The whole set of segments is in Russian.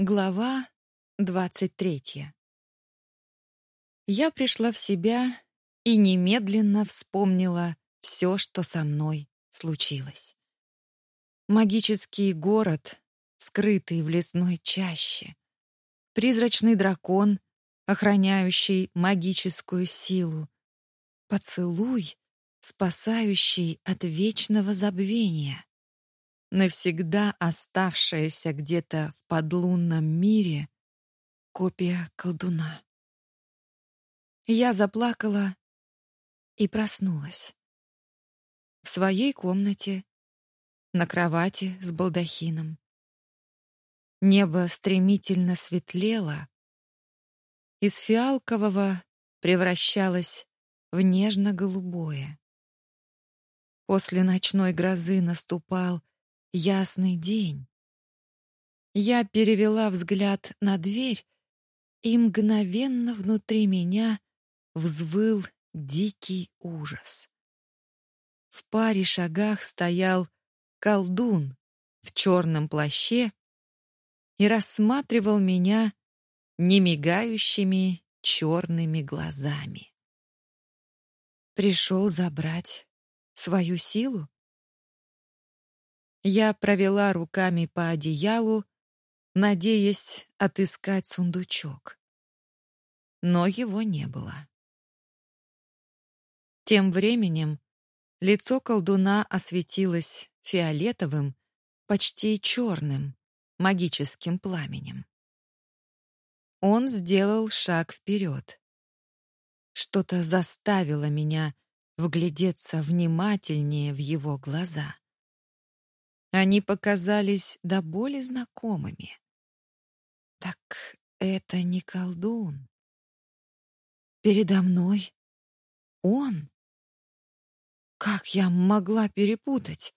Глава двадцать третья. Я пришла в себя и немедленно вспомнила все, что со мной случилось. Магический город, скрытый в лесной чаще. Призрачный дракон, охраняющий магическую силу. Поцелуй, спасающий от вечного забвения навсегда оставшаяся где-то в подлунном мире копия колдуна. Я заплакала и проснулась. В своей комнате, на кровати с балдахином. Небо стремительно светлело, из фиалкового превращалось в нежно-голубое. После ночной грозы наступал ясный день. Я перевела взгляд на дверь, и мгновенно внутри меня взвыл дикий ужас. В паре шагах стоял колдун в черном плаще и рассматривал меня немигающими черными глазами. Пришел забрать свою силу? Я провела руками по одеялу, надеясь отыскать сундучок. Но его не было. Тем временем лицо колдуна осветилось фиолетовым, почти черным, магическим пламенем. Он сделал шаг вперед. Что-то заставило меня вглядеться внимательнее в его глаза. Они показались до боли знакомыми. Так это не колдун. Передо мной он. Как я могла перепутать?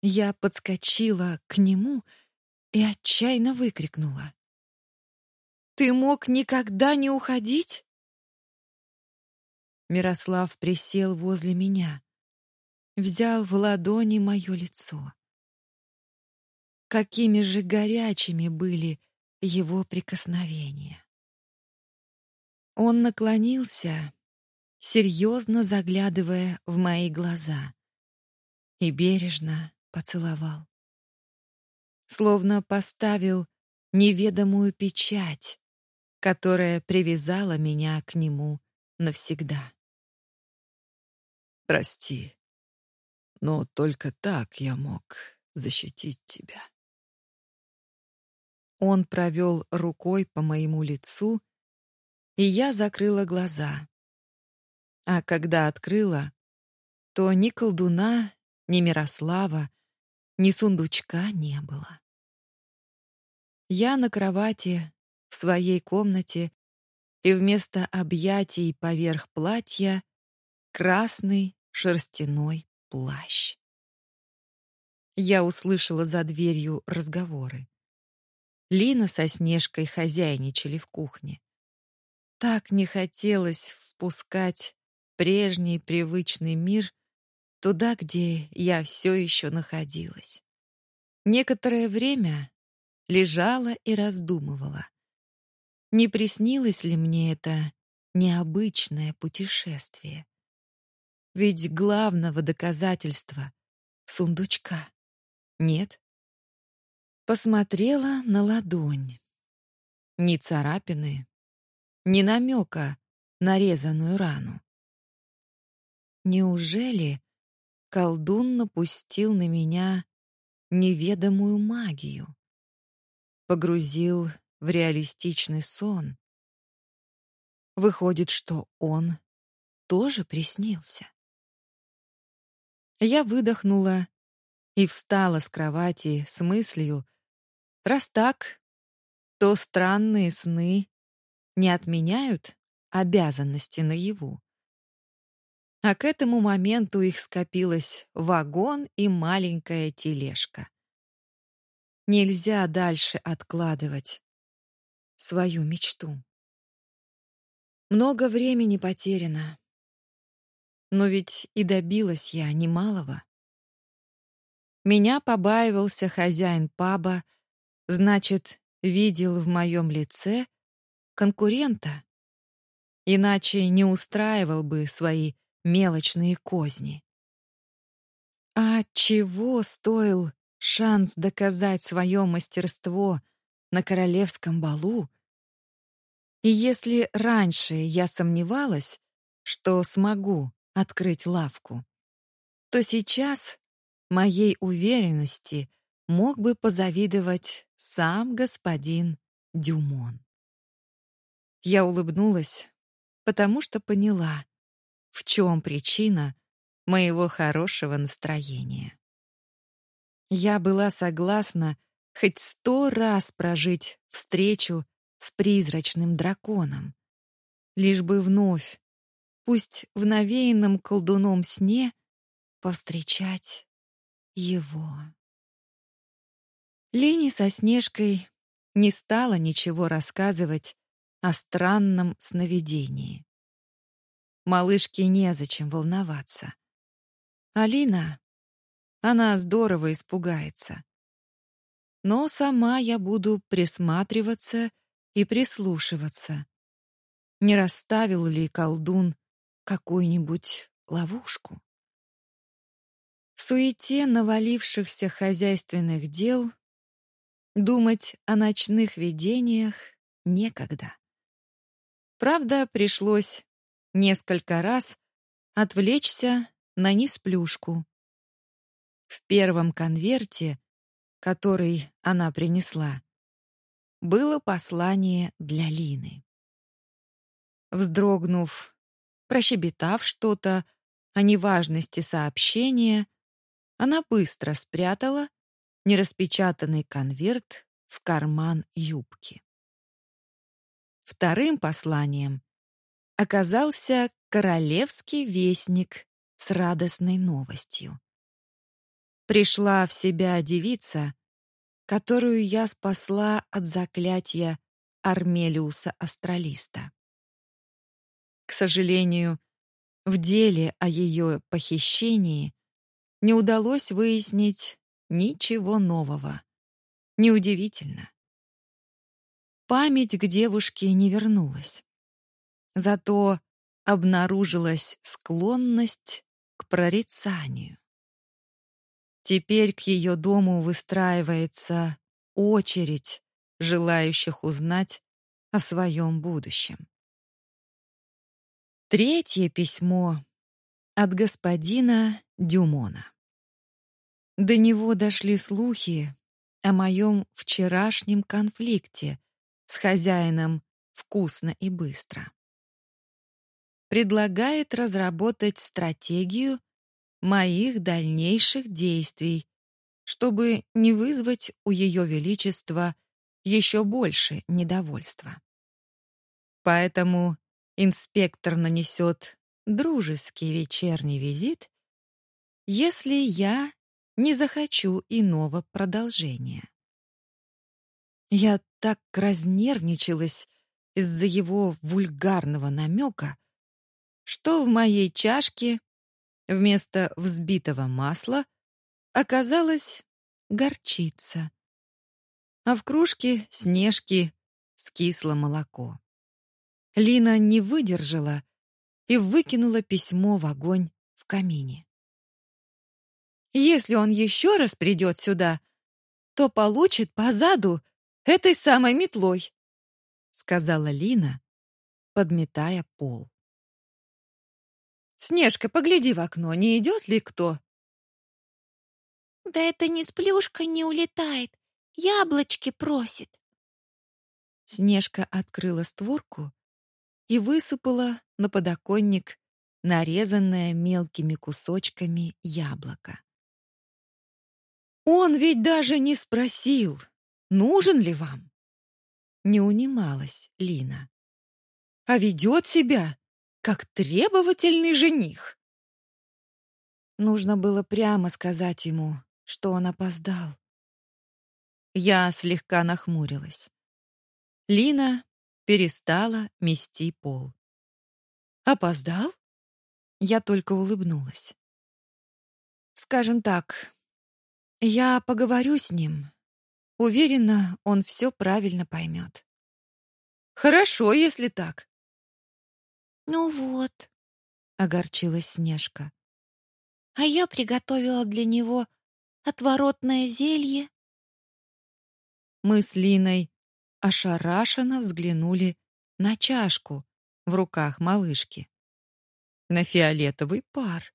Я подскочила к нему и отчаянно выкрикнула: "Ты мог никогда не уходить?" Мирослав присел возле меня взял в ладони мое лицо. Какими же горячими были его прикосновения. Он наклонился, серьезно заглядывая в мои глаза, и бережно поцеловал. Словно поставил неведомую печать, которая привязала меня к нему навсегда. Прости, но только так я мог защитить тебя. Он провел рукой по моему лицу, и я закрыла глаза. А когда открыла, то ни колдуна, ни Мирослава, ни сундучка не было. Я на кровати в своей комнате, и вместо объятий поверх платья красный шерстяной плащ. Я услышала за дверью разговоры. Лина со Снежкой хозяйничали в кухне. Так не хотелось впускать прежний привычный мир туда, где я все еще находилась. Некоторое время лежала и раздумывала. Не приснилось ли мне это необычное путешествие? Ведь главного доказательства — сундучка. Нет. Посмотрела на ладонь. Ни царапины, ни намека на резаную рану. Неужели колдун напустил на меня неведомую магию? Погрузил в реалистичный сон. Выходит, что он тоже приснился. Я выдохнула и встала с кровати с мыслью, раз так, то странные сны не отменяют обязанности наяву. А к этому моменту их скопилось вагон и маленькая тележка. Нельзя дальше откладывать свою мечту. Много времени потеряно. Но ведь и добилась я немалого. Меня побаивался хозяин паба, значит, видел в моем лице конкурента. Иначе не устраивал бы свои мелочные козни. А чего стоил шанс доказать свое мастерство на королевском балу? И если раньше я сомневалась, что смогу открыть лавку, то сейчас моей уверенности мог бы позавидовать сам господин Дюмон. Я улыбнулась, потому что поняла, в чем причина моего хорошего настроения. Я была согласна хоть сто раз прожить встречу с призрачным драконом, лишь бы вновь, пусть в навеянном колдуном сне, повстречать его. Лени со Снежкой не стала ничего рассказывать о странном сновидении. Малышке незачем волноваться. Алина, она здорово испугается. Но сама я буду присматриваться и прислушиваться. Не расставил ли колдун какую-нибудь ловушку? В суете навалившихся хозяйственных дел думать о ночных видениях некогда. Правда, пришлось несколько раз отвлечься на несплюшку. В первом конверте, который она принесла, было послание для Лины. Вздрогнув, прощебетав что-то о неважности сообщения, она быстро спрятала нераспечатанный конверт в карман юбки. Вторым посланием оказался королевский вестник с радостной новостью. Пришла в себя девица, которую я спасла от заклятия Армелиуса Астралиста. К сожалению, в деле о ее похищении не удалось выяснить ничего нового. Неудивительно. Память к девушке не вернулась. Зато обнаружилась склонность к прорицанию. Теперь к ее дому выстраивается очередь желающих узнать о своем будущем. Третье письмо от господина Дюмона. До него дошли слухи о моем вчерашнем конфликте с хозяином вкусно и быстро. Предлагает разработать стратегию моих дальнейших действий, чтобы не вызвать у Ее Величества еще больше недовольства. Поэтому инспектор нанесет дружеский вечерний визит, если я не захочу иного продолжения. Я так разнервничалась из-за его вульгарного намека, что в моей чашке вместо взбитого масла оказалась горчица, а в кружке снежки скисло молоко. Лина не выдержала и выкинула письмо в огонь в камине. Если он еще раз придет сюда, то получит по заду этой самой метлой, сказала Лина, подметая пол. Снежка, погляди в окно, не идет ли кто? Да это не сплюшка не улетает, яблочки просит. Снежка открыла створку и высыпала на подоконник нарезанное мелкими кусочками яблоко. Он ведь даже не спросил, нужен ли вам. Не унималась Лина. А ведет себя, как требовательный жених. Нужно было прямо сказать ему, что он опоздал. Я слегка нахмурилась. Лина перестала мести пол. Опоздал? Я только улыбнулась. Скажем так, я поговорю с ним, Уверена, он все правильно поймет. Хорошо, если так. Ну вот, огорчилась Снежка. А я приготовила для него отворотное зелье. Мы с Линой ошарашенно взглянули на чашку в руках малышки, на фиолетовый пар.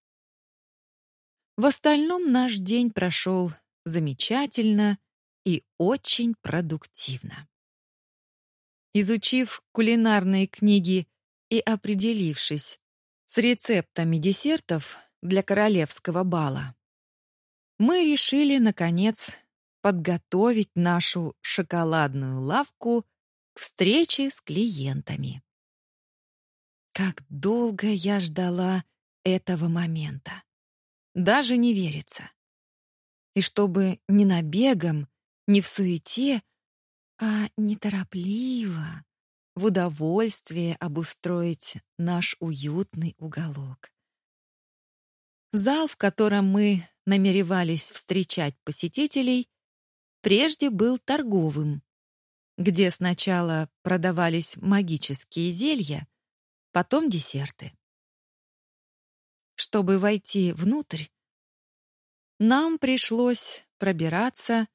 В остальном наш день прошел замечательно и очень продуктивно. Изучив кулинарные книги и определившись с рецептами десертов для королевского бала, мы решили, наконец, подготовить нашу шоколадную лавку к встрече с клиентами. Как долго я ждала этого момента. Даже не верится. И чтобы не набегом, не в суете, а неторопливо, в удовольствие обустроить наш уютный уголок. Зал, в котором мы намеревались встречать посетителей, прежде был торговым, где сначала продавались магические зелья, потом десерты. Чтобы войти внутрь, нам пришлось пробираться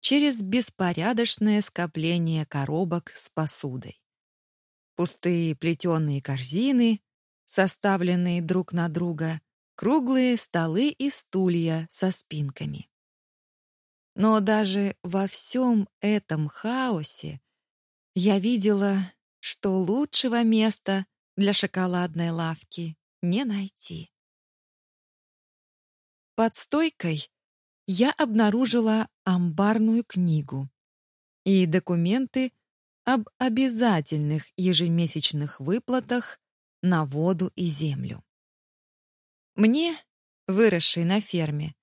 через беспорядочное скопление коробок с посудой. Пустые плетеные корзины, составленные друг на друга, круглые столы и стулья со спинками. Но даже во всем этом хаосе я видела, что лучшего места для шоколадной лавки не найти. Под стойкой я обнаружила амбарную книгу и документы об обязательных ежемесячных выплатах на воду и землю. Мне, выросшей на ферме,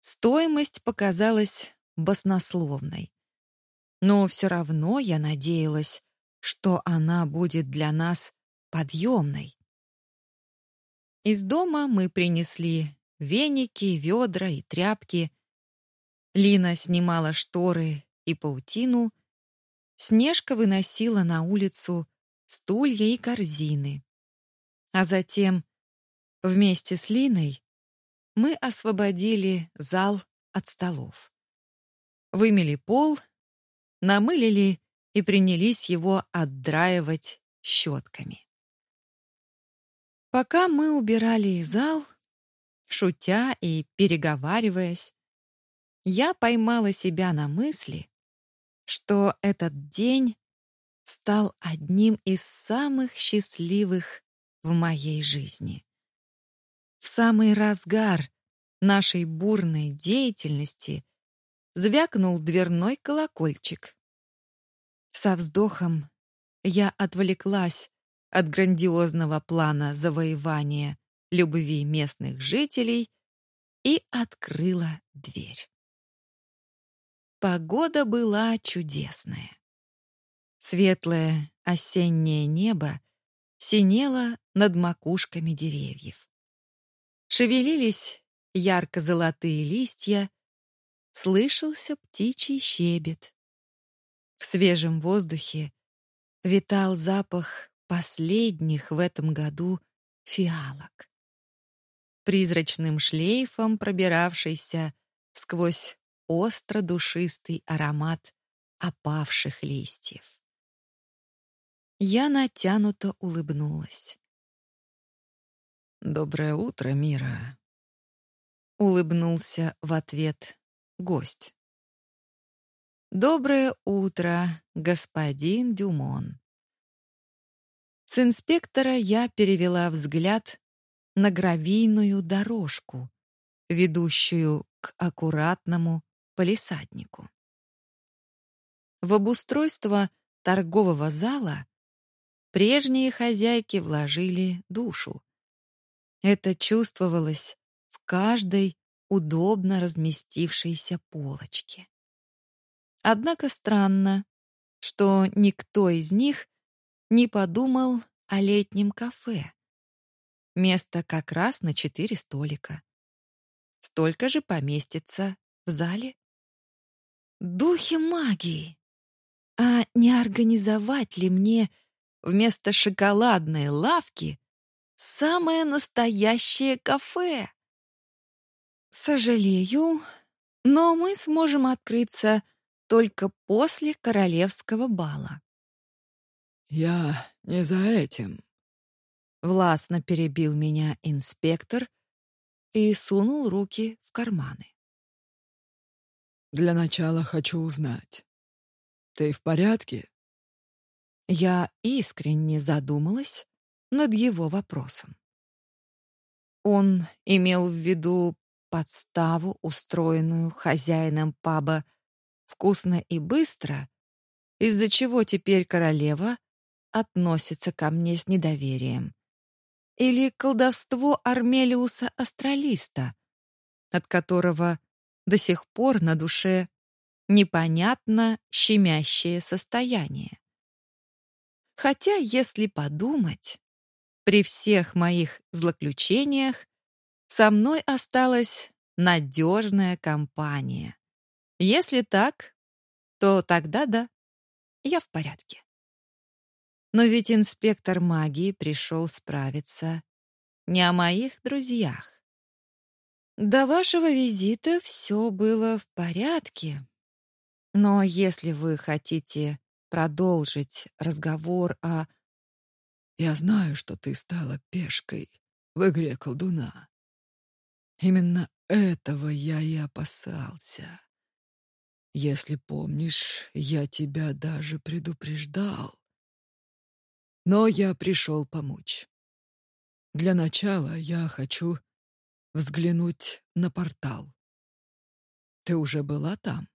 Стоимость показалась баснословной. Но все равно я надеялась, что она будет для нас подъемной. Из дома мы принесли веники, ведра и тряпки. Лина снимала шторы и паутину. Снежка выносила на улицу стулья и корзины. А затем вместе с Линой мы освободили зал от столов. Вымели пол, намылили и принялись его отдраивать щетками. Пока мы убирали зал, шутя и переговариваясь, я поймала себя на мысли, что этот день стал одним из самых счастливых в моей жизни. В самый разгар нашей бурной деятельности звякнул дверной колокольчик. Со вздохом я отвлеклась от грандиозного плана завоевания любви местных жителей и открыла дверь. Погода была чудесная. Светлое осеннее небо синело над макушками деревьев. Шевелились ярко-золотые листья, слышался птичий щебет. В свежем воздухе витал запах последних в этом году фиалок. Призрачным шлейфом пробиравшийся сквозь остро-душистый аромат опавших листьев. Я натянуто улыбнулась. Доброе утро, Мира. Улыбнулся в ответ гость. Доброе утро, господин Дюмон. С инспектора я перевела взгляд на гравийную дорожку, ведущую к аккуратному полисаднику. В обустройство торгового зала прежние хозяйки вложили душу. Это чувствовалось в каждой удобно разместившейся полочке. Однако странно, что никто из них не подумал о летнем кафе. Место как раз на четыре столика. Столько же поместится в зале. Духи магии. А не организовать ли мне вместо шоколадной лавки самое настоящее кафе? Сожалею, но мы сможем открыться только после королевского бала. Я не за этим. Властно перебил меня инспектор и сунул руки в карманы. Для начала хочу узнать. Ты в порядке? Я искренне задумалась над его вопросом. Он имел в виду подставу, устроенную хозяином паба «Вкусно и быстро», из-за чего теперь королева относится ко мне с недоверием. Или колдовство Армелиуса Астралиста, от которого до сих пор на душе непонятно щемящее состояние. Хотя, если подумать, при всех моих злоключениях со мной осталась надежная компания. Если так, то тогда да, я в порядке. Но ведь инспектор магии пришел справиться не о моих друзьях. До вашего визита все было в порядке. Но если вы хотите продолжить разговор о... Я знаю, что ты стала пешкой в игре колдуна. Именно этого я и опасался. Если помнишь, я тебя даже предупреждал. Но я пришел помочь. Для начала я хочу взглянуть на портал. Ты уже была там?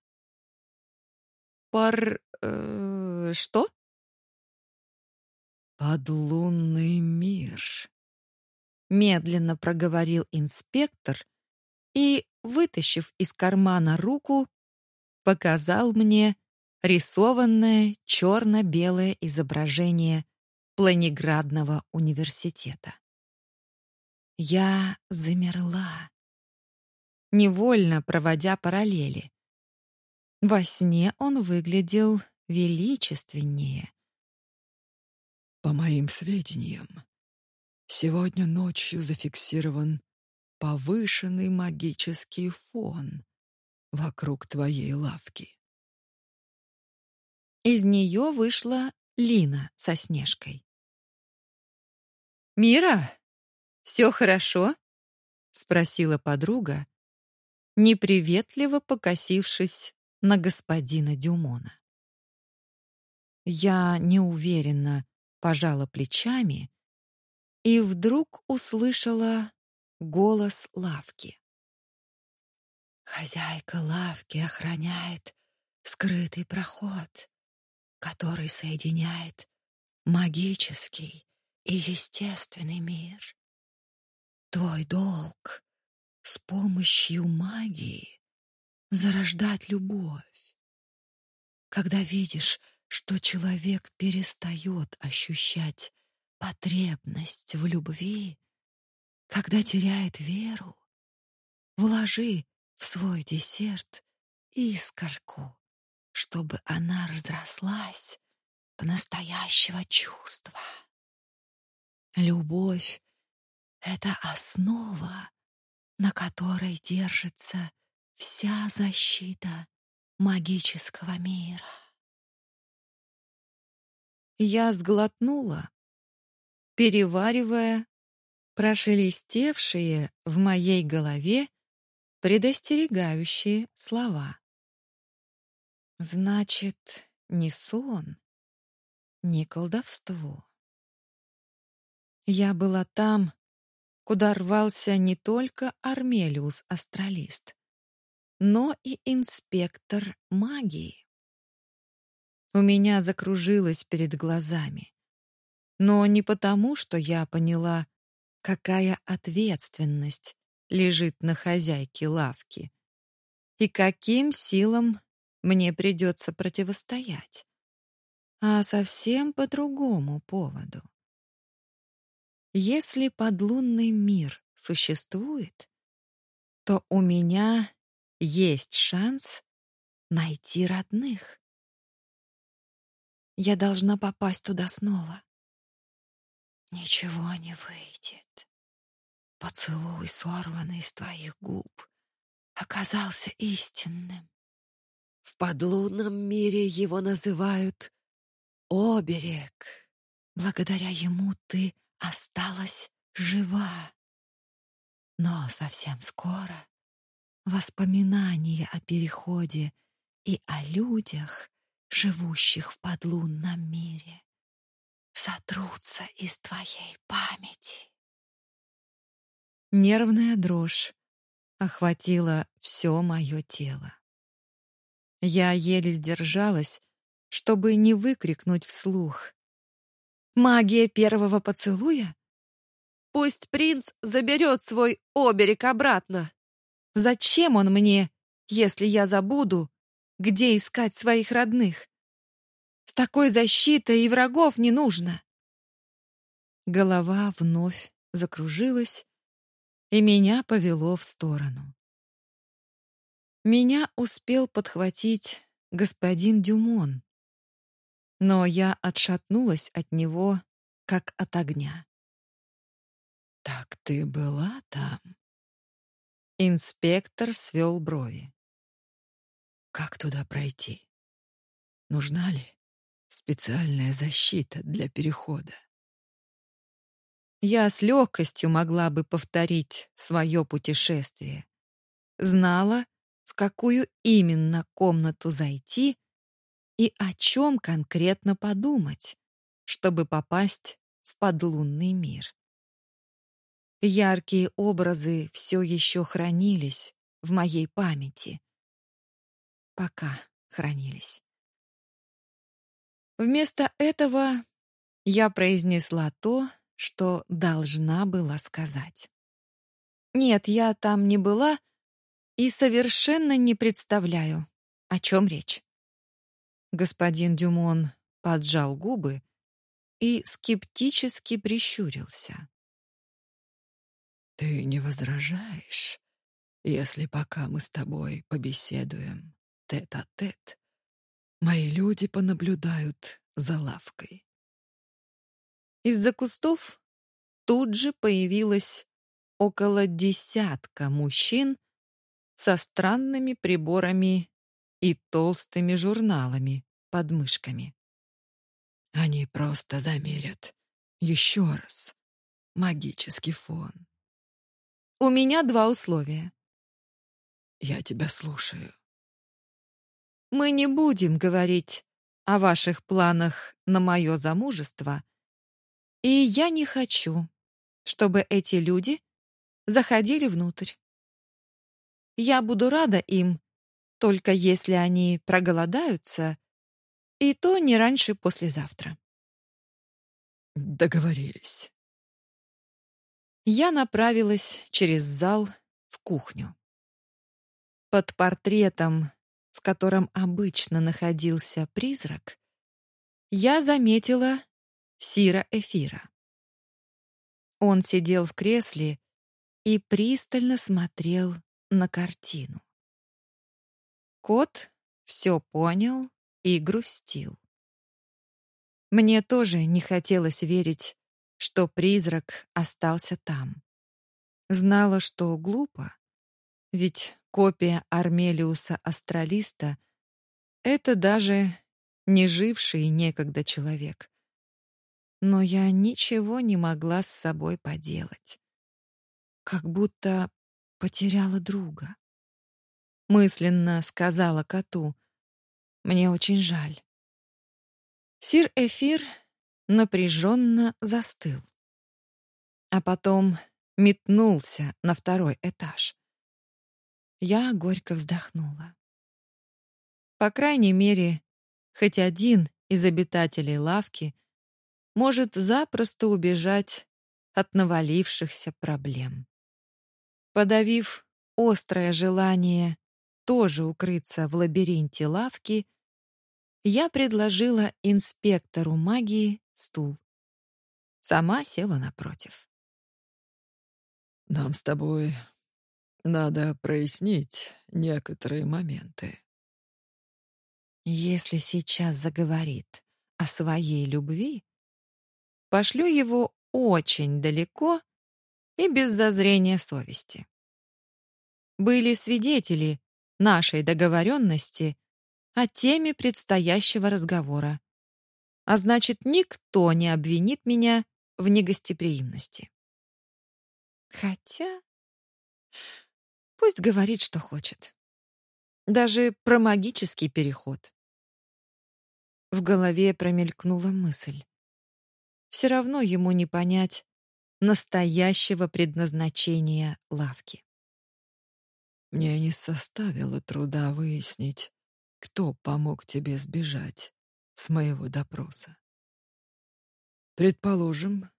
Пар... Э, что? Подлунный мир медленно проговорил инспектор и, вытащив из кармана руку, показал мне рисованное черно-белое изображение Планеградного университета. Я замерла, невольно проводя параллели. Во сне он выглядел величественнее. По моим сведениям, Сегодня ночью зафиксирован повышенный магический фон вокруг твоей лавки. Из нее вышла Лина со Снежкой. «Мира, все хорошо?» — спросила подруга, неприветливо покосившись на господина Дюмона. Я неуверенно пожала плечами и вдруг услышала голос лавки. Хозяйка лавки охраняет скрытый проход, который соединяет магический и естественный мир. Твой долг с помощью магии зарождать любовь. Когда видишь, что человек перестает ощущать потребность в любви, когда теряет веру, вложи в свой десерт искорку, чтобы она разрослась до настоящего чувства. Любовь — это основа, на которой держится вся защита магического мира. Я сглотнула, переваривая прошелестевшие в моей голове предостерегающие слова. Значит, не сон, не колдовство. Я была там, куда рвался не только Армелиус Астралист, но и инспектор магии. У меня закружилось перед глазами. Но не потому, что я поняла, какая ответственность лежит на хозяйке лавки и каким силам мне придется противостоять, а совсем по другому поводу. Если подлунный мир существует, то у меня есть шанс найти родных. Я должна попасть туда снова. Ничего не выйдет. Поцелуй, сорванный из твоих губ, оказался истинным. В подлунном мире его называют оберег. Благодаря ему ты осталась жива. Но совсем скоро воспоминания о переходе и о людях, живущих в подлунном мире, сотрутся из твоей памяти. Нервная дрожь охватила все мое тело. Я еле сдержалась, чтобы не выкрикнуть вслух. «Магия первого поцелуя? Пусть принц заберет свой оберег обратно. Зачем он мне, если я забуду, где искать своих родных? С такой защитой и врагов не нужно». Голова вновь закружилась, и меня повело в сторону. Меня успел подхватить господин Дюмон, но я отшатнулась от него, как от огня. «Так ты была там?» Инспектор свел брови. «Как туда пройти? Нужна ли специальная защита для перехода?» Я с легкостью могла бы повторить свое путешествие. Знала, в какую именно комнату зайти и о чем конкретно подумать, чтобы попасть в подлунный мир. Яркие образы все еще хранились в моей памяти. Пока хранились. Вместо этого я произнесла то, что должна была сказать. Нет, я там не была и совершенно не представляю, о чем речь. Господин Дюмон поджал губы и скептически прищурился. Ты не возражаешь, если пока мы с тобой побеседуем тет-а-тет, -тет, мои люди понаблюдают за лавкой? Из-за кустов тут же появилось около десятка мужчин со странными приборами и толстыми журналами под мышками. Они просто замерят еще раз магический фон. У меня два условия. Я тебя слушаю. Мы не будем говорить о ваших планах на мое замужество и я не хочу, чтобы эти люди заходили внутрь. Я буду рада им, только если они проголодаются, и то не раньше послезавтра. Договорились. Я направилась через зал в кухню. Под портретом, в котором обычно находился призрак, я заметила Сира Эфира. Он сидел в кресле и пристально смотрел на картину. Кот все понял и грустил. Мне тоже не хотелось верить, что призрак остался там. Знала, что глупо, ведь копия Армелиуса Астралиста — это даже не живший некогда человек но я ничего не могла с собой поделать. Как будто потеряла друга. Мысленно сказала коту: "Мне очень жаль". Сир Эфир напряженно застыл, а потом метнулся на второй этаж. Я горько вздохнула. По крайней мере, хоть один из обитателей лавки может запросто убежать от навалившихся проблем. Подавив острое желание тоже укрыться в лабиринте лавки, я предложила инспектору магии стул. Сама села напротив. «Нам с тобой надо прояснить некоторые моменты», Если сейчас заговорит о своей любви, пошлю его очень далеко и без зазрения совести. Были свидетели нашей договоренности о теме предстоящего разговора, а значит, никто не обвинит меня в негостеприимности. Хотя пусть говорит, что хочет. Даже про магический переход. В голове промелькнула мысль. Все равно ему не понять настоящего предназначения лавки. Мне не составило труда выяснить, кто помог тебе сбежать с моего допроса. Предположим,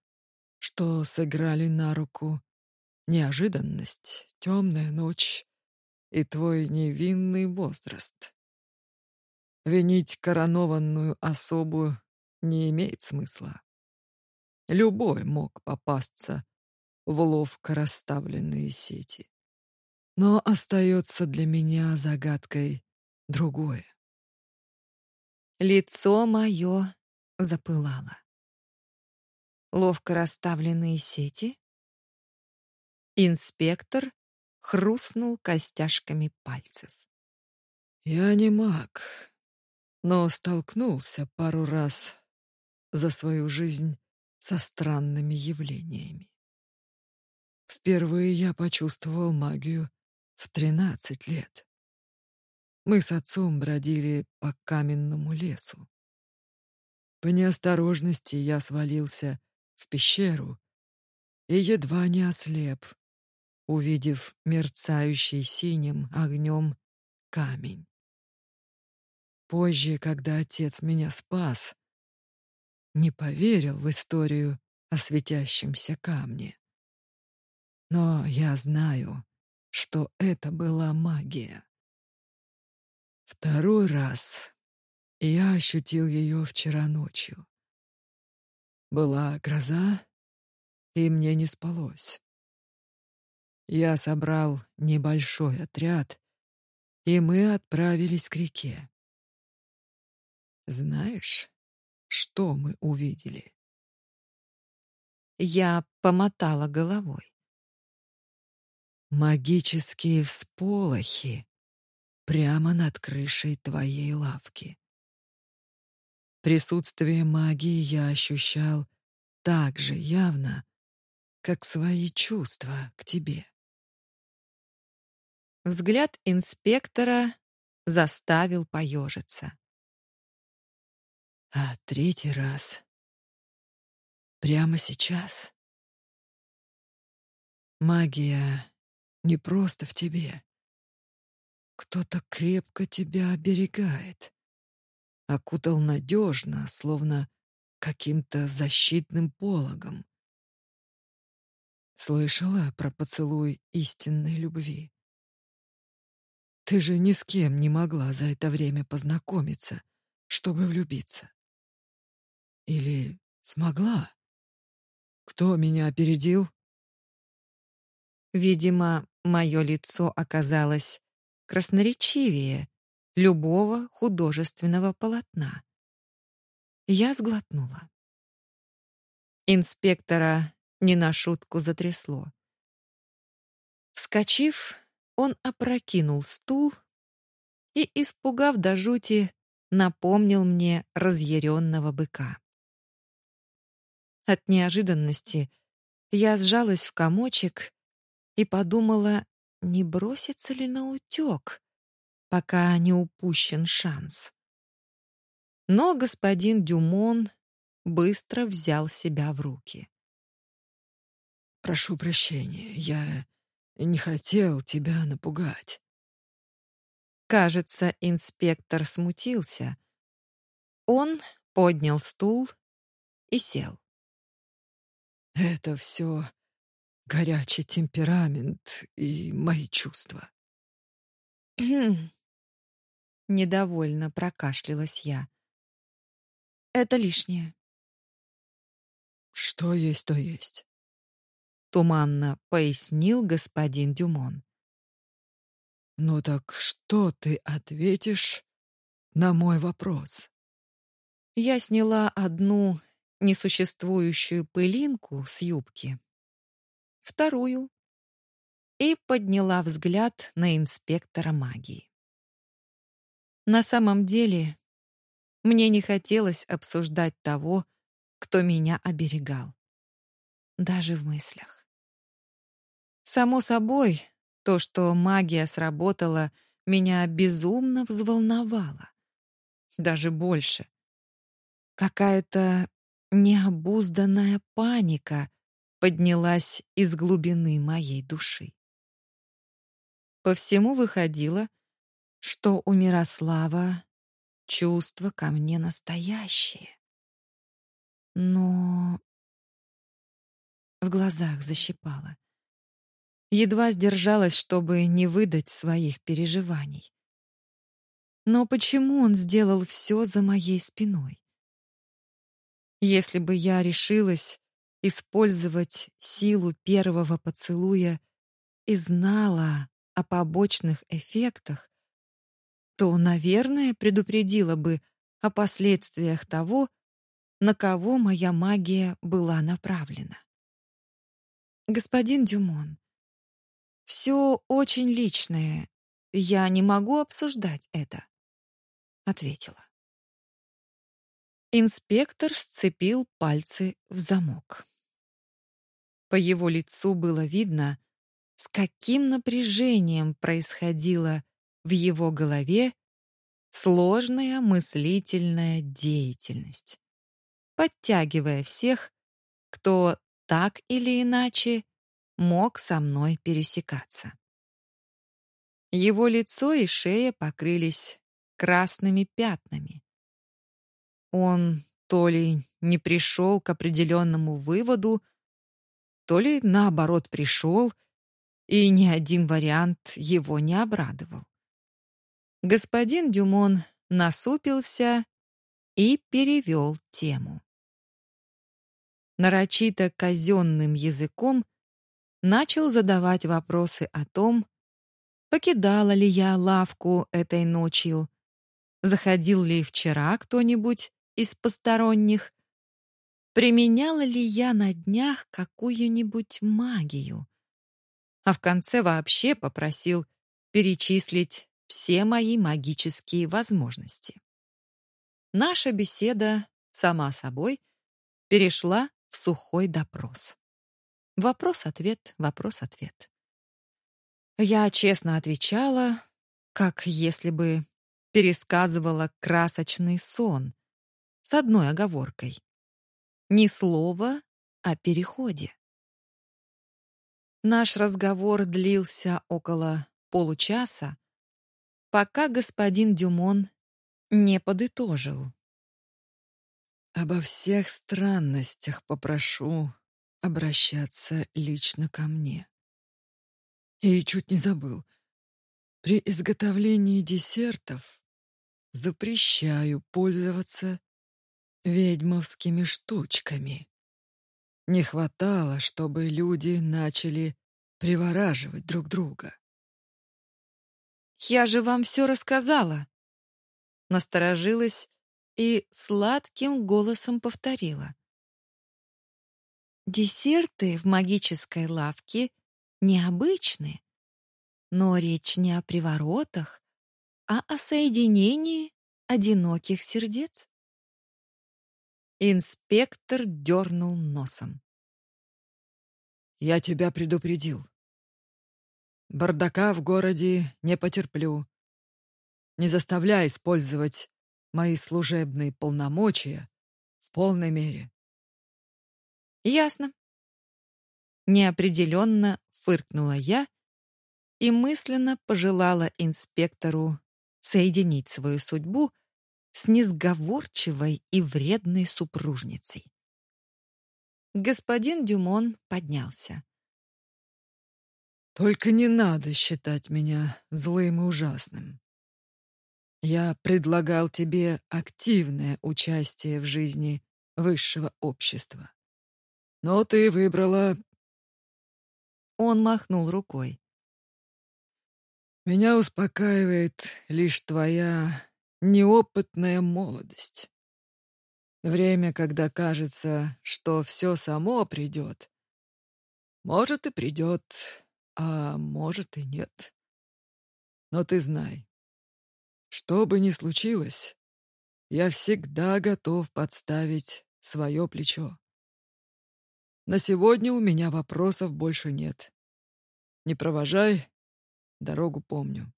что сыграли на руку неожиданность, темная ночь и твой невинный возраст. Винить коронованную особу не имеет смысла. Любой мог попасться в ловко расставленные сети. Но остается для меня загадкой другое. Лицо мое запылало. Ловко расставленные сети? Инспектор хрустнул костяшками пальцев. Я не маг, но столкнулся пару раз за свою жизнь со странными явлениями. Впервые я почувствовал магию в тринадцать лет. Мы с отцом бродили по каменному лесу. По неосторожности я свалился в пещеру и едва не ослеп, увидев мерцающий синим огнем камень. Позже, когда отец меня спас, не поверил в историю о светящемся камне. Но я знаю, что это была магия. Второй раз я ощутил ее вчера ночью. Была гроза, и мне не спалось. Я собрал небольшой отряд, и мы отправились к реке. Знаешь, что мы увидели? Я помотала головой. Магические всполохи прямо над крышей твоей лавки. Присутствие магии я ощущал так же явно, как свои чувства к тебе. Взгляд инспектора заставил поежиться. А третий раз прямо сейчас. Магия не просто в тебе. Кто-то крепко тебя оберегает окутал надежно, словно каким-то защитным пологом. Слышала про поцелуй истинной любви? Ты же ни с кем не могла за это время познакомиться, чтобы влюбиться. Или смогла? Кто меня опередил? Видимо, мое лицо оказалось красноречивее любого художественного полотна. Я сглотнула. Инспектора не на шутку затрясло. Вскочив, он опрокинул стул и, испугав до жути, напомнил мне разъяренного быка. От неожиданности я сжалась в комочек и подумала, не бросится ли на утёк, пока не упущен шанс. Но господин Дюмон быстро взял себя в руки. Прошу прощения, я не хотел тебя напугать. Кажется, инспектор смутился. Он поднял стул и сел. Это все горячий темперамент и мои чувства. Недовольно прокашлялась я. Это лишнее. Что есть, то есть. Туманно пояснил господин Дюмон. Ну так что ты ответишь на мой вопрос. Я сняла одну несуществующую пылинку с юбки, вторую и подняла взгляд на инспектора магии. На самом деле, мне не хотелось обсуждать того, кто меня оберегал. Даже в мыслях. Само собой, то, что магия сработала, меня безумно взволновало. Даже больше. Какая-то необузданная паника поднялась из глубины моей души. По всему выходило, что у Мирослава чувства ко мне настоящие. Но в глазах защипало. Едва сдержалась, чтобы не выдать своих переживаний. Но почему он сделал все за моей спиной? Если бы я решилась использовать силу первого поцелуя и знала о побочных эффектах, то, наверное, предупредила бы о последствиях того, на кого моя магия была направлена. Господин Дюмон, все очень личное. Я не могу обсуждать это, ответила. Инспектор сцепил пальцы в замок. По его лицу было видно, с каким напряжением происходила в его голове сложная мыслительная деятельность, подтягивая всех, кто так или иначе мог со мной пересекаться. Его лицо и шея покрылись красными пятнами. Он то ли не пришел к определенному выводу, то ли наоборот пришел, и ни один вариант его не обрадовал. Господин Дюмон насупился и перевел тему. Нарочито казенным языком начал задавать вопросы о том, покидала ли я лавку этой ночью, заходил ли вчера кто-нибудь из посторонних, применяла ли я на днях какую-нибудь магию, а в конце вообще попросил перечислить все мои магические возможности. Наша беседа, сама собой, перешла в сухой допрос. Вопрос-ответ, вопрос-ответ. Я честно отвечала, как если бы пересказывала красочный сон с одной оговоркой. Ни слова о переходе. Наш разговор длился около получаса, пока господин Дюмон не подытожил. Обо всех странностях попрошу обращаться лично ко мне. И чуть не забыл. При изготовлении десертов запрещаю пользоваться ведьмовскими штучками. Не хватало, чтобы люди начали привораживать друг друга. Я же вам все рассказала. Насторожилась и сладким голосом повторила. Десерты в магической лавке необычны, но речь не о приворотах, а о соединении одиноких сердец. Инспектор дернул носом. Я тебя предупредил. Бардака в городе не потерплю. Не заставляй использовать мои служебные полномочия в полной мере. Ясно. Неопределенно фыркнула я и мысленно пожелала инспектору соединить свою судьбу с несговорчивой и вредной супружницей. Господин Дюмон поднялся. Только не надо считать меня злым и ужасным. Я предлагал тебе активное участие в жизни высшего общества. Но ты выбрала... Он махнул рукой. Меня успокаивает лишь твоя неопытная молодость. Время, когда кажется, что все само придет. Может, и придет, а может, и нет. Но ты знай, что бы ни случилось, я всегда готов подставить свое плечо. На сегодня у меня вопросов больше нет. Не провожай, дорогу помню.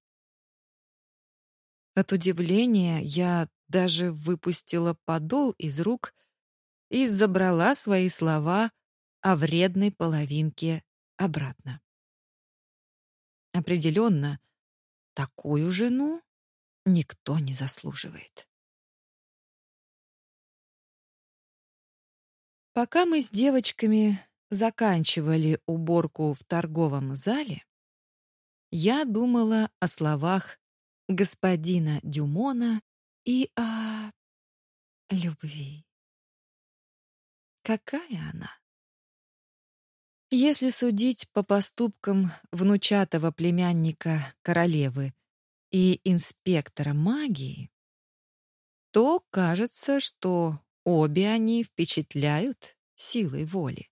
От удивления я даже выпустила подол из рук и забрала свои слова о вредной половинке обратно. Определенно, такую жену никто не заслуживает. Пока мы с девочками заканчивали уборку в торговом зале, я думала о словах господина Дюмона и о любви. Какая она? Если судить по поступкам внучатого племянника королевы и инспектора магии, то кажется, что обе они впечатляют силой воли.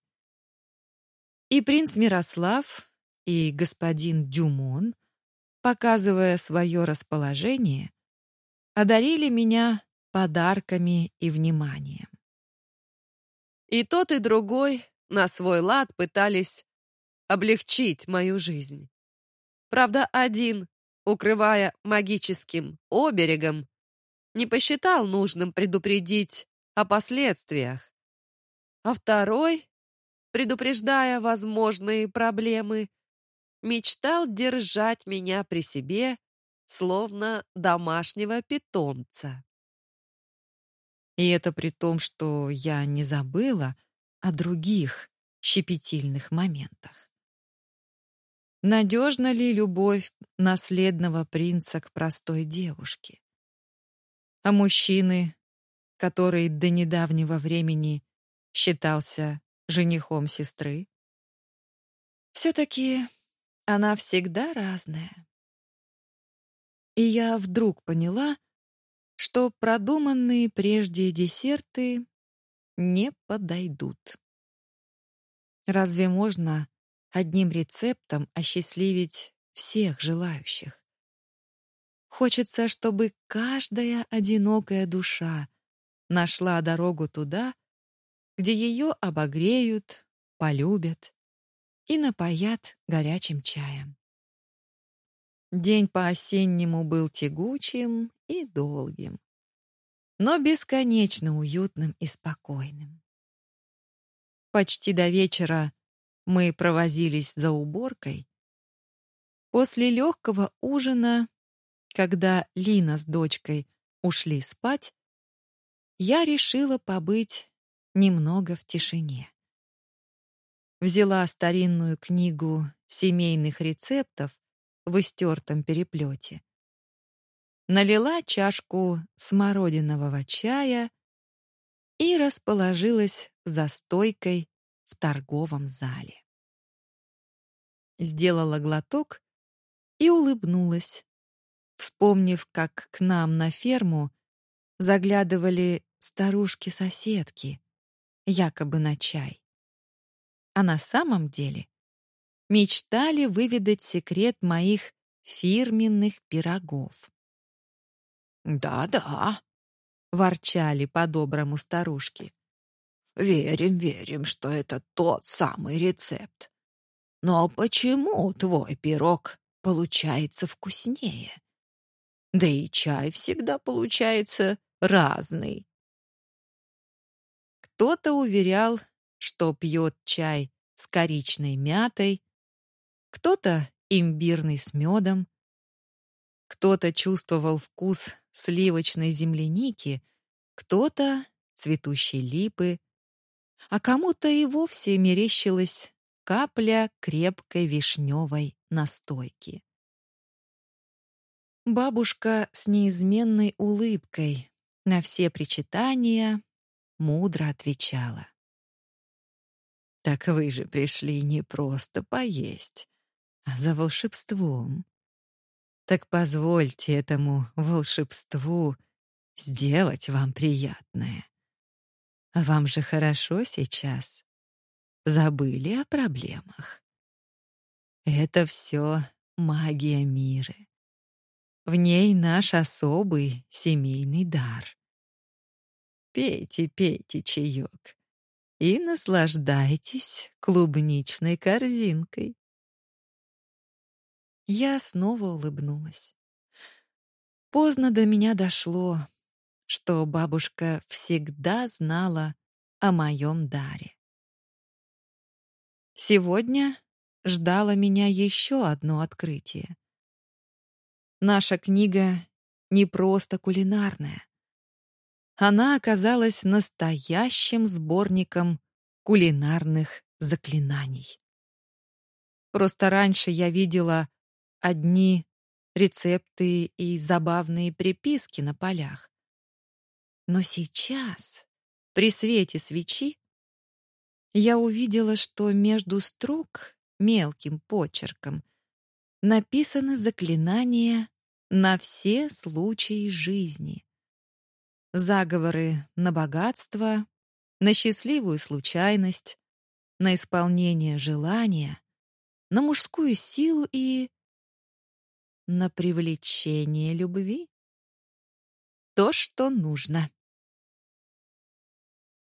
И принц Мирослав, и господин Дюмон, показывая свое расположение, одарили меня подарками и вниманием. И тот, и другой на свой лад пытались облегчить мою жизнь. Правда, один, укрывая магическим оберегом, не посчитал нужным предупредить о последствиях, а второй, предупреждая возможные проблемы, мечтал держать меня при себе, словно домашнего питомца. И это при том, что я не забыла о других щепетильных моментах. Надежна ли любовь наследного принца к простой девушке? А мужчины, который до недавнего времени считался женихом сестры? Все-таки она всегда разная. И я вдруг поняла, что продуманные прежде десерты не подойдут. Разве можно одним рецептом осчастливить всех желающих? Хочется, чтобы каждая одинокая душа нашла дорогу туда, где ее обогреют, полюбят и напоят горячим чаем. День по-осеннему был тягучим и долгим, но бесконечно уютным и спокойным. Почти до вечера мы провозились за уборкой. После легкого ужина, когда Лина с дочкой ушли спать, я решила побыть немного в тишине. Взяла старинную книгу семейных рецептов в истертом переплете. Налила чашку смородинового чая и расположилась за стойкой в торговом зале. Сделала глоток и улыбнулась, вспомнив, как к нам на ферму заглядывали старушки-соседки, якобы на чай. А на самом деле мечтали выведать секрет моих фирменных пирогов. «Да-да», — ворчали по-доброму старушки. «Верим, верим, что это тот самый рецепт. Но почему твой пирог получается вкуснее? Да и чай всегда получается разный. Кто-то уверял, что пьет чай с коричной мятой, кто-то имбирный с медом, кто-то чувствовал вкус сливочной земляники, кто-то цветущей липы, а кому-то и вовсе мерещилась капля крепкой вишневой настойки. Бабушка с неизменной улыбкой на все причитания мудро отвечала. «Так вы же пришли не просто поесть, а за волшебством. Так позвольте этому волшебству сделать вам приятное. Вам же хорошо сейчас. Забыли о проблемах. Это все магия мира. В ней наш особый семейный дар. Пейте, пейте чаек и наслаждайтесь клубничной корзинкой. Я снова улыбнулась. Поздно до меня дошло, что бабушка всегда знала о моем даре. Сегодня ждало меня еще одно открытие. Наша книга не просто кулинарная. Она оказалась настоящим сборником кулинарных заклинаний. Просто раньше я видела одни рецепты и забавные приписки на полях. Но сейчас, при свете свечи, я увидела, что между строк мелким почерком написаны заклинания на все случаи жизни. Заговоры на богатство, на счастливую случайность, на исполнение желания, на мужскую силу и на привлечение любви. То, что нужно.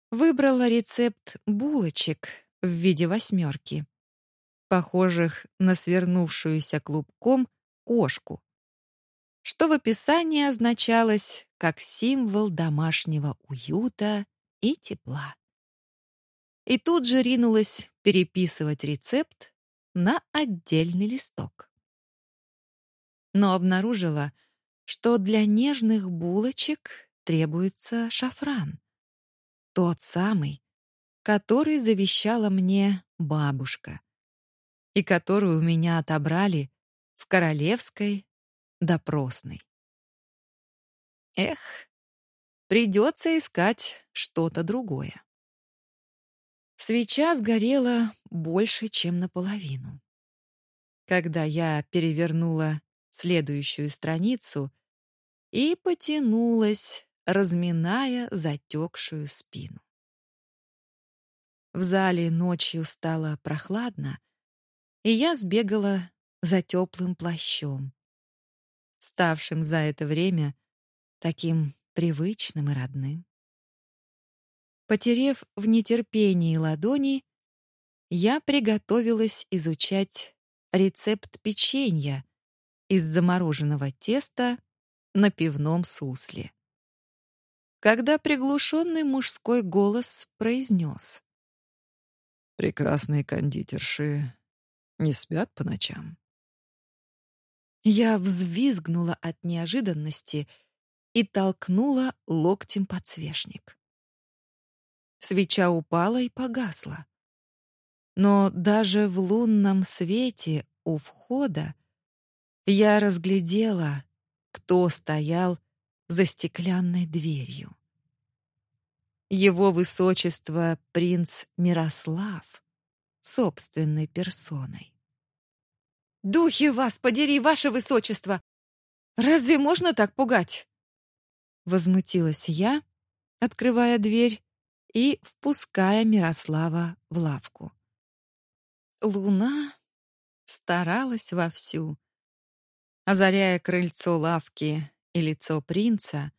Выбрала рецепт булочек в виде восьмерки, похожих на свернувшуюся клубком кошку, что в описании означалось как символ домашнего уюта и тепла. И тут же ринулась переписывать рецепт на отдельный листок. Но обнаружила, что для нежных булочек требуется шафран. Тот самый, который завещала мне бабушка и который у меня отобрали в королевской допросной. Эх, придется искать что-то другое. Свеча сгорела больше, чем наполовину. Когда я перевернула следующую страницу и потянулась разминая затекшую спину. В зале ночью стало прохладно, и я сбегала за теплым плащом, ставшим за это время таким привычным и родным. Потерев в нетерпении ладони, я приготовилась изучать рецепт печенья из замороженного теста на пивном сусле когда приглушенный мужской голос произнес. «Прекрасные кондитерши не спят по ночам». Я взвизгнула от неожиданности и толкнула локтем подсвечник. Свеча упала и погасла. Но даже в лунном свете у входа я разглядела, кто стоял за стеклянной дверью. Его высочество принц Мирослав собственной персоной. «Духи вас подери, ваше высочество! Разве можно так пугать?» Возмутилась я, открывая дверь и впуская Мирослава в лавку. Луна старалась вовсю, озаряя крыльцо лавки и лицо принца,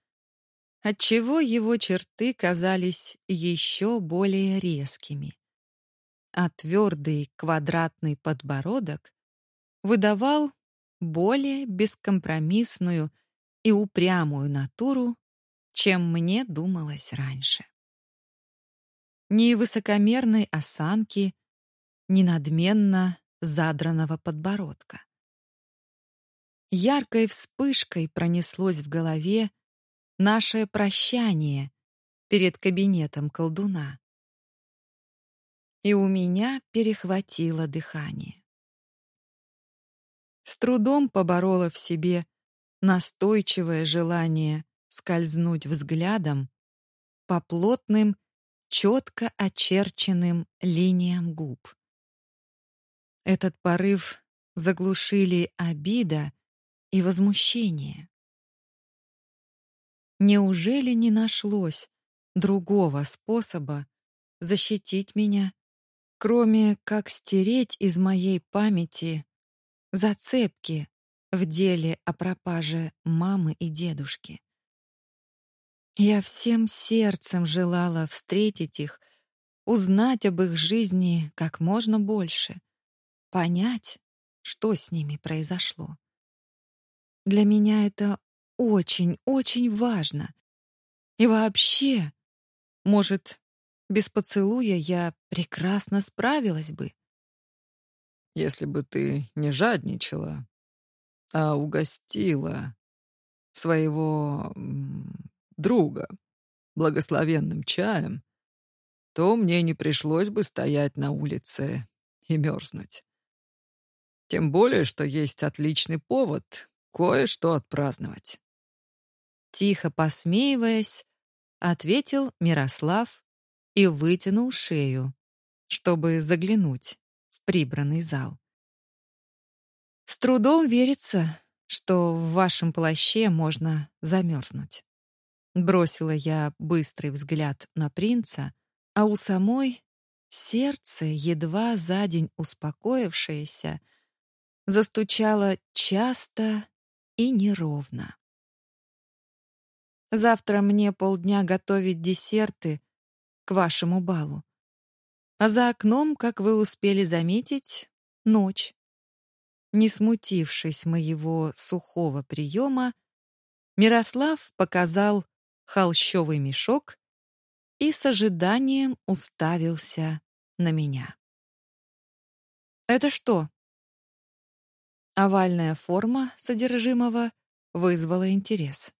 отчего его черты казались еще более резкими. А твердый квадратный подбородок выдавал более бескомпромиссную и упрямую натуру, чем мне думалось раньше. Ни высокомерной осанки, ни надменно задранного подбородка. Яркой вспышкой пронеслось в голове наше прощание перед кабинетом колдуна. И у меня перехватило дыхание. С трудом поборола в себе настойчивое желание скользнуть взглядом по плотным, четко очерченным линиям губ. Этот порыв заглушили обида и возмущение. Неужели не нашлось другого способа защитить меня, кроме как стереть из моей памяти зацепки в деле о пропаже мамы и дедушки? Я всем сердцем желала встретить их, узнать об их жизни как можно больше, понять, что с ними произошло. Для меня это очень-очень важно. И вообще, может, без поцелуя я прекрасно справилась бы. Если бы ты не жадничала, а угостила своего друга благословенным чаем, то мне не пришлось бы стоять на улице и мерзнуть. Тем более, что есть отличный повод кое-что отпраздновать. Тихо посмеиваясь, ответил Мирослав и вытянул шею, чтобы заглянуть в прибранный зал. С трудом верится, что в вашем плаще можно замерзнуть. Бросила я быстрый взгляд на принца, а у самой сердце, едва за день успокоившееся, застучало часто и неровно. Завтра мне полдня готовить десерты к вашему балу. А за окном, как вы успели заметить, ночь. Не смутившись моего сухого приема, Мирослав показал холщовый мешок и с ожиданием уставился на меня. «Это что?» Овальная форма содержимого вызвала интерес.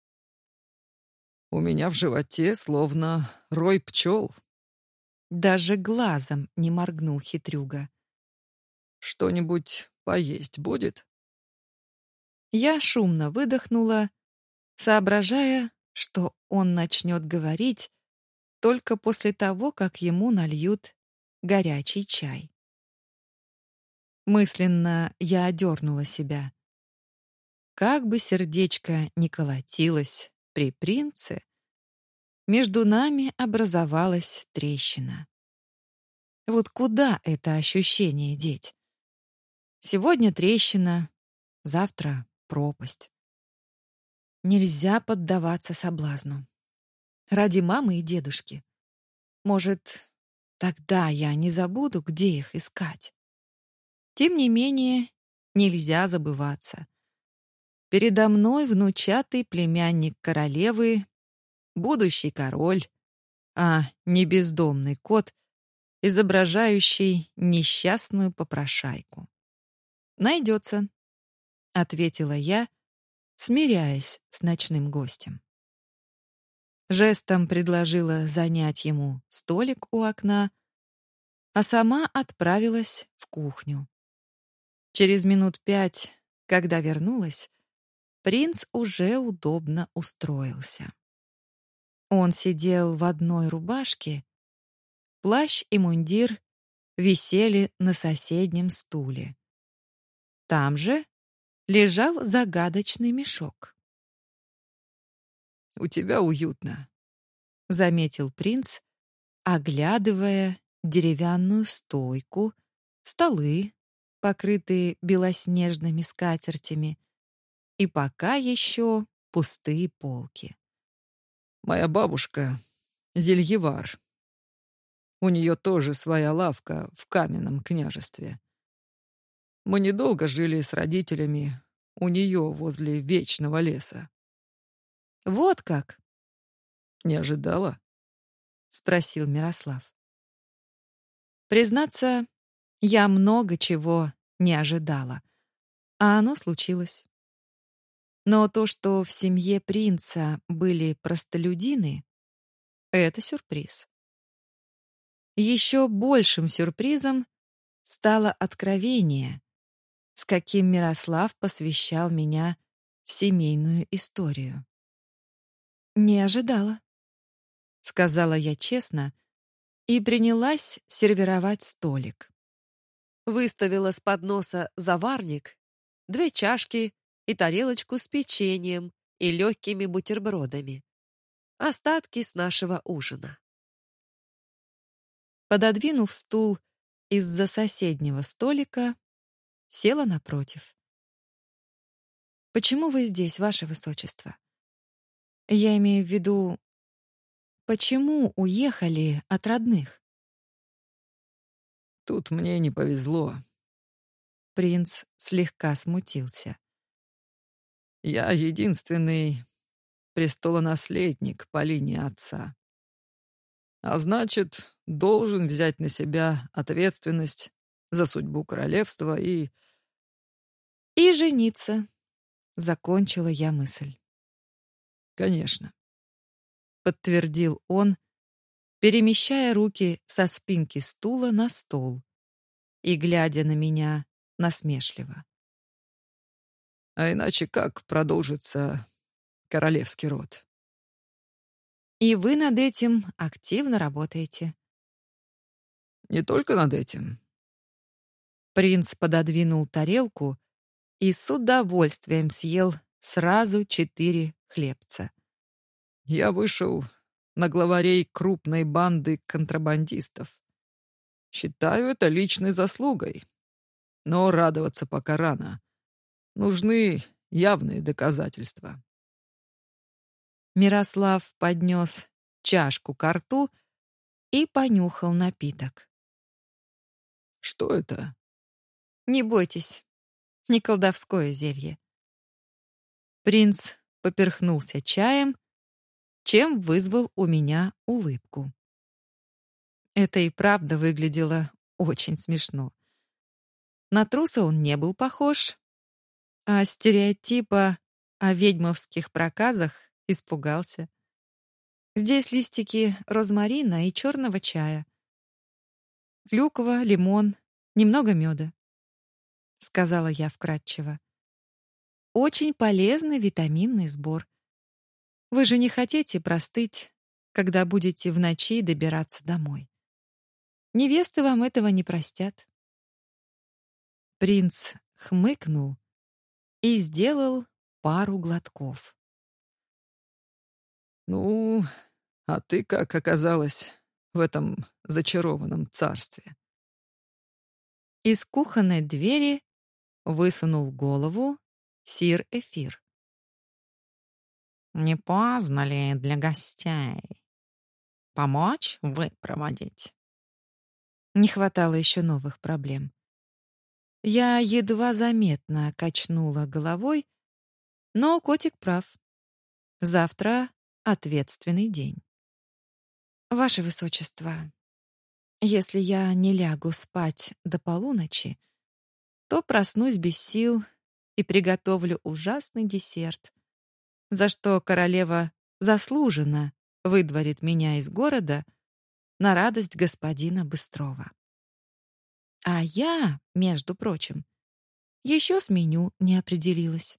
У меня в животе словно рой пчел. Даже глазом не моргнул хитрюга. Что-нибудь поесть будет? Я шумно выдохнула, соображая, что он начнет говорить только после того, как ему нальют горячий чай. Мысленно я одернула себя. Как бы сердечко ни колотилось, при принце между нами образовалась трещина. Вот куда это ощущение деть? Сегодня трещина, завтра пропасть. Нельзя поддаваться соблазну. Ради мамы и дедушки. Может, тогда я не забуду, где их искать. Тем не менее, нельзя забываться. Передо мной внучатый племянник королевы, будущий король, а не бездомный кот, изображающий несчастную попрошайку. «Найдется», — ответила я, смиряясь с ночным гостем. Жестом предложила занять ему столик у окна, а сама отправилась в кухню. Через минут пять, когда вернулась, принц уже удобно устроился. Он сидел в одной рубашке, плащ и мундир висели на соседнем стуле. Там же лежал загадочный мешок. «У тебя уютно», — заметил принц, оглядывая деревянную стойку, столы, покрытые белоснежными скатертями, и пока еще пустые полки. Моя бабушка — Зельевар. У нее тоже своя лавка в каменном княжестве. Мы недолго жили с родителями у нее возле Вечного леса. «Вот как?» «Не ожидала?» — спросил Мирослав. Признаться, я много чего не ожидала, а оно случилось. Но то, что в семье принца были простолюдины, это сюрприз. Еще большим сюрпризом стало откровение, с каким Мирослав посвящал меня в семейную историю. «Не ожидала», — сказала я честно и принялась сервировать столик. Выставила с подноса заварник, две чашки и тарелочку с печеньем и легкими бутербродами. Остатки с нашего ужина. Пододвинув стул из-за соседнего столика, села напротив. «Почему вы здесь, ваше высочество?» «Я имею в виду, почему уехали от родных?» «Тут мне не повезло». Принц слегка смутился. «Я единственный престолонаследник по линии отца. А значит, должен взять на себя ответственность за судьбу королевства и... И жениться, закончила я мысль. Конечно, подтвердил он, перемещая руки со спинки стула на стол и глядя на меня насмешливо. А иначе как продолжится королевский род? И вы над этим активно работаете. Не только над этим. Принц пододвинул тарелку и с удовольствием съел сразу четыре хлебца. Я вышел на главарей крупной банды контрабандистов. Считаю это личной заслугой. Но радоваться пока рано. Нужны явные доказательства. Мирослав поднес чашку к рту и понюхал напиток. «Что это?» «Не бойтесь, не колдовское зелье». Принц поперхнулся чаем, чем вызвал у меня улыбку. Это и правда выглядело очень смешно. На труса он не был похож, а стереотипа о ведьмовских проказах Испугался. Здесь листики розмарина и черного чая. Клюква, лимон, немного меда. Сказала я вкратчиво. Очень полезный витаминный сбор. Вы же не хотите простыть, когда будете в ночи добираться домой. Невесты вам этого не простят. Принц хмыкнул и сделал пару глотков. Ну, а ты как оказалась в этом зачарованном царстве? Из кухонной двери высунул голову сир Эфир. Не поздно ли для гостей? Помочь выпроводить? Не хватало еще новых проблем. Я едва заметно качнула головой, но котик прав. Завтра ответственный день. Ваше высочество, если я не лягу спать до полуночи, то проснусь без сил и приготовлю ужасный десерт, за что королева заслуженно выдворит меня из города на радость господина Быстрова. А я, между прочим, еще с меню не определилась.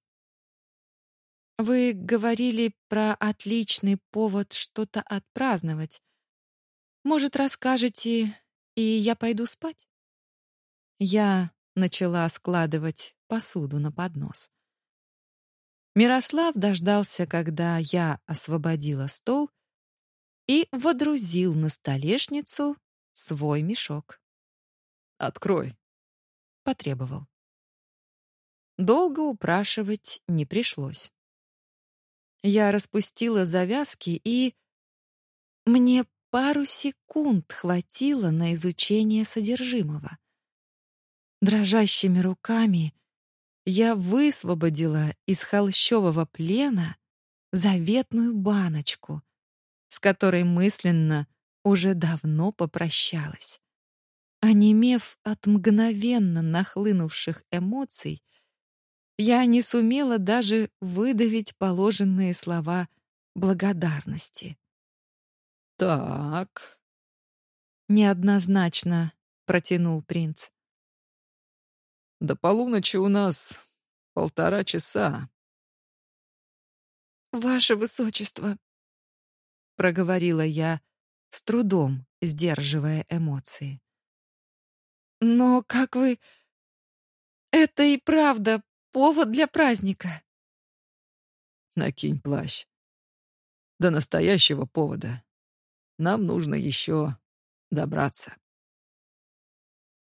Вы говорили про отличный повод что-то отпраздновать. Может, расскажете, и я пойду спать? Я начала складывать посуду на поднос. Мирослав дождался, когда я освободила стол и водрузил на столешницу свой мешок. «Открой», — потребовал. Долго упрашивать не пришлось. Я распустила завязки и... Мне пару секунд хватило на изучение содержимого. Дрожащими руками я высвободила из холщового плена заветную баночку, с которой мысленно уже давно попрощалась. Онемев от мгновенно нахлынувших эмоций, я не сумела даже выдавить положенные слова благодарности. «Так...» Неоднозначно протянул принц. «До полуночи у нас полтора часа». «Ваше высочество», — проговорила я, с трудом сдерживая эмоции. «Но как вы... Это и правда повод для праздника. Накинь плащ. До настоящего повода. Нам нужно еще добраться.